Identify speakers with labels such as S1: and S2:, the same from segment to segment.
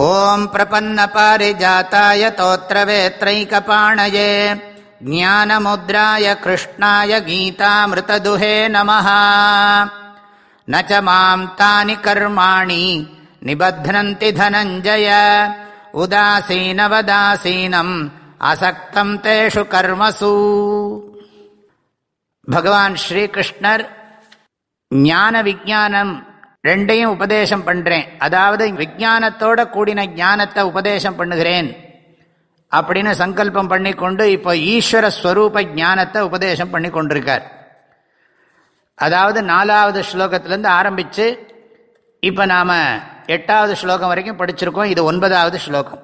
S1: ॐ प्रपन्नपारिजाताय तोत्रवेत्रैकपाणये ज्ञानमुद्राय कृष्णाय गीतामृतदुहे नमः न च मां तानि कर्माणि निबध्नन्ति धनञ्जय उदासीनवदासीनम् असक्तं तेषु कर्मसु भगवान् श्रीकृष्णर् ज्ञानविज्ञानम् ரெண்டையும் உபதேசம் பண்ணுறேன் அதாவது விஜானத்தோட கூடின ஞானத்தை உபதேசம் பண்ணுகிறேன். அப்படின்னு சங்கல்பம் பண்ணி கொண்டு இப்போ ஈஸ்வர ஸ்வரூப ஞானத்தை உபதேசம் பண்ணி கொண்டிருக்கார். அதாவது நாலாவது ஸ்லோகத்திலேருந்து ஆரம்பித்து இப்போ நாம் எட்டாவது ஸ்லோகம் வரைக்கும் படிச்சிருக்கோம். இது ஒன்பதாவது ஸ்லோகம்.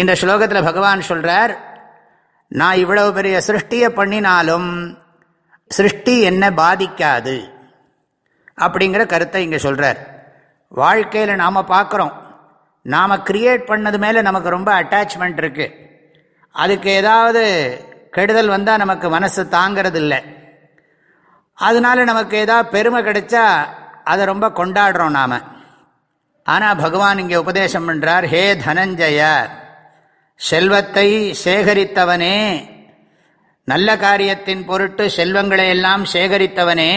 S1: இந்த ஸ்லோகத்தில் பகவான் சொல்கிறார் நான் இவ்வளவு பெரிய சிருஷ்டியை பண்ணினாலும் சிருஷ்டி என்ன பாதிக்காது. அப்படிங்கிற கருத்தை இங்கே சொல்கிறார் வாழ்க்கையில் நாம் பார்க்குறோம். நாம் கிரியேட் பண்ணது மேலே நமக்கு ரொம்ப அட்டாச்மெண்ட் இருக்குது அதுக்கு ஏதாவது கெடுதல் வந்தால் நமக்கு மனசு தாங்கிறது இல்லை அதனால நமக்கு ஏதாவது பெருமை கிடைச்சா அதை ரொம்ப கொண்டாடுறோம் நாம். ஆனால் பகவான் இங்கே உபதேசம் பண்ணுறார் ஹே தனஞ்சய செல்வத்தை சேகரித்தவனே நல்ல காரியத்தின் பொருட்டு செல்வங்களை எல்லாம் சேகரித்தவனே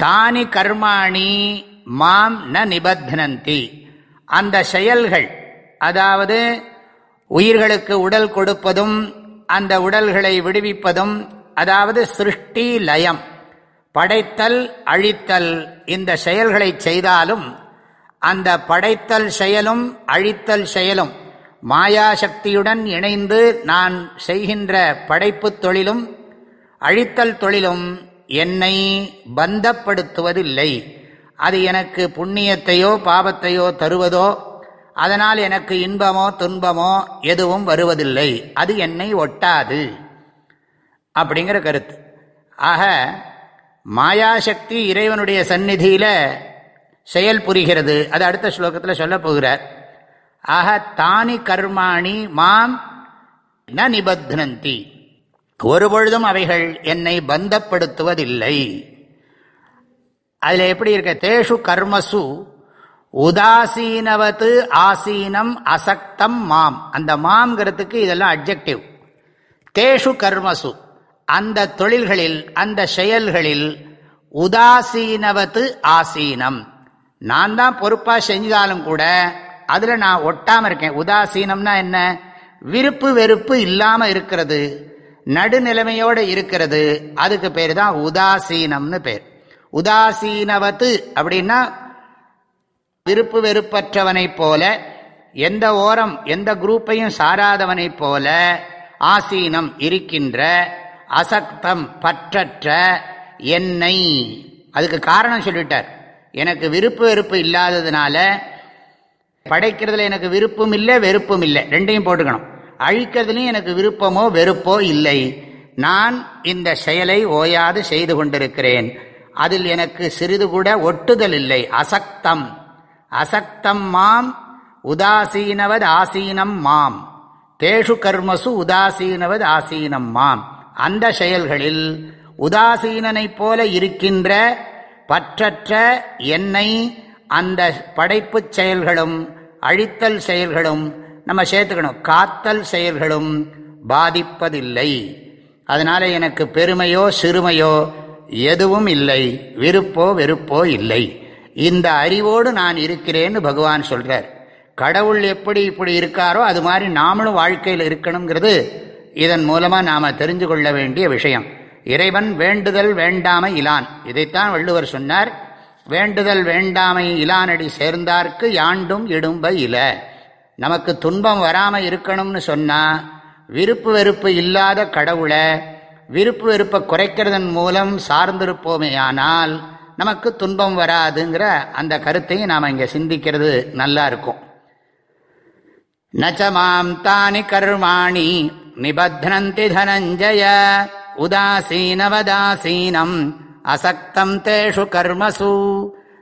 S1: தானி கர்மாணி மாம் ந நிபத்னந்தி அந்த செயல்கள் அதாவது உயிர்களுக்கு உடல் கொடுப்பதும் அந்த உடல்களை விடுவிப்பதும் அதாவது சிருஷ்டி லயம் படைத்தல் அழித்தல் இந்த செயல்களை செய்தாலும் அந்த படைத்தல் செயலும் அழித்தல் செயலும் மாயாசக்தியுடன் இணைந்து நான் செய்கின்ற படைப்பு தொழிலும் அழித்தல் தொழிலும் என்னை பந்தப்படுத்துவதில்லை. அது எனக்கு புண்ணியத்தையோ பாபத்தையோ தருவதோ அதனால் எனக்கு இன்பமோ துன்பமோ எதுவும் வருவதில்லை. அது என்னை ஒட்டாது. அப்படிங்கிற கருத்து. ஆக மாயாசக்தி இறைவனுடைய சந்நிதியில் செயல் புரிகிறது. அது அடுத்த ஸ்லோகத்தில் சொல்ல போகிறார். ஆக தானி கர்மாணி மாம் ந நிபத்னந்தி. ஒருபொழுதும் அவைகள் என்னை பந்தப்படுத்துவதில்லை. அதில் எப்படி இருக்க? தேஷு கர்மசு உதாசீனவத்து ஆசீனம் அசக்தம் மாம். அந்த மாம்ங்கிறதுக்கு இதெல்லாம் அப்ஜெக்டிவ் தேஷு கர்மசு அந்த தொழில்களில் அந்த செயல்களில் உதாசீனவத்து ஆசீனம். நான் தான் பொறுப்பாக செஞ்சாலும் கூட அதில் நான் ஒட்டாமல் இருக்கேன். உதாசீனம்னா என்ன? விருப்பு வெறுப்பு இல்லாமல் இருக்கிறது. நடுநிலைமையோடு இருக்கிறது. அதுக்கு பேர் தான் உதாசீனம்னு பேர். உதாசீனவத்து அப்படின்னா விருப்பு வெறுப்பற்றவனைப் போல எந்த ஓரம் எந்த குரூப்பையும் சாராதவனைப் போல ஆசீனம் இருக்கின்ற அசக்தம் பற்றற்ற என்னை. அதுக்கு காரணம் சொல்லிட்டார். எனக்கு விருப்பு வெறுப்பு இல்லாததுனால படைக்கிறதுல எனக்கு விருப்பம் இல்லை வெறுப்பும் இல்லை. ரெண்டையும் போட்டுக்கணும். அழிக்கிறதுலையும் எனக்கு விருப்பமோ வெறுப்போ இல்லை. நான் இந்த செயலை ஓயாது செய்து கொண்டிருக்கிறேன். அதில் எனக்கு சிறிது கூட ஒட்டுதல் இல்லை. அசக்தம். அசக்தம் மாம் உதாசீனவத் ஆசீனம் மாம். தேஷு கர்மசு உதாசீனவத் ஆசீனம் மாம். அந்த செயல்களில் உதாசீனனைப் போல இருக்கின்ற பற்றற்ற என்னை அந்த படைப்புச் செயல்களும் அழித்தல் செயல்களும் நம்ம சேர்த்துக்கணும். காத்தல் செயல்களும் பாதிப்பதில்லை. அதனால எனக்கு பெருமையோ சிறுமையோ எதுவும் இல்லை. விருப்போ வெறுப்போ இல்லை. இந்த அறிவோடு நான் இருக்கிறேன்னு பகவான் சொல்றார். கடவுள் எப்படி இப்படி இருக்காரோ அது மாதிரி நாமளும் வாழ்க்கையில் இருக்கணுங்கிறது இதன் மூலமா நாம தெரிஞ்சு கொள்ள வேண்டிய விஷயம். இறைவன் வேண்டுதல் வேண்டாமை இலான். இதைத்தான் வள்ளுவர் சொன்னார். வேண்டுதல் வேண்டாமை இலானடி சேர்ந்தார்க்கு யாண்டும் இடும்ப இல. நமக்கு துன்பம் வராமல் இருக்கணும்னு சொன்னால் விருப்பு வெறுப்பு இல்லாத கடவுளை விருப்பு வெறுப்பை குறைக்கிறதன் மூலம் சார்ந்திருப்போமே ஆனால் நமக்கு துன்பம் வராதுங்கிற அந்த கருத்தையும் நாம் இங்கே சிந்திக்கிறது நல்லா இருக்கும். நச்சமாம் தானி கர்மாணி நிபத்னந்தி தனஞ்சய உதாசீனவதாசீனம் அசக்தம் தேஷு கர்மசு.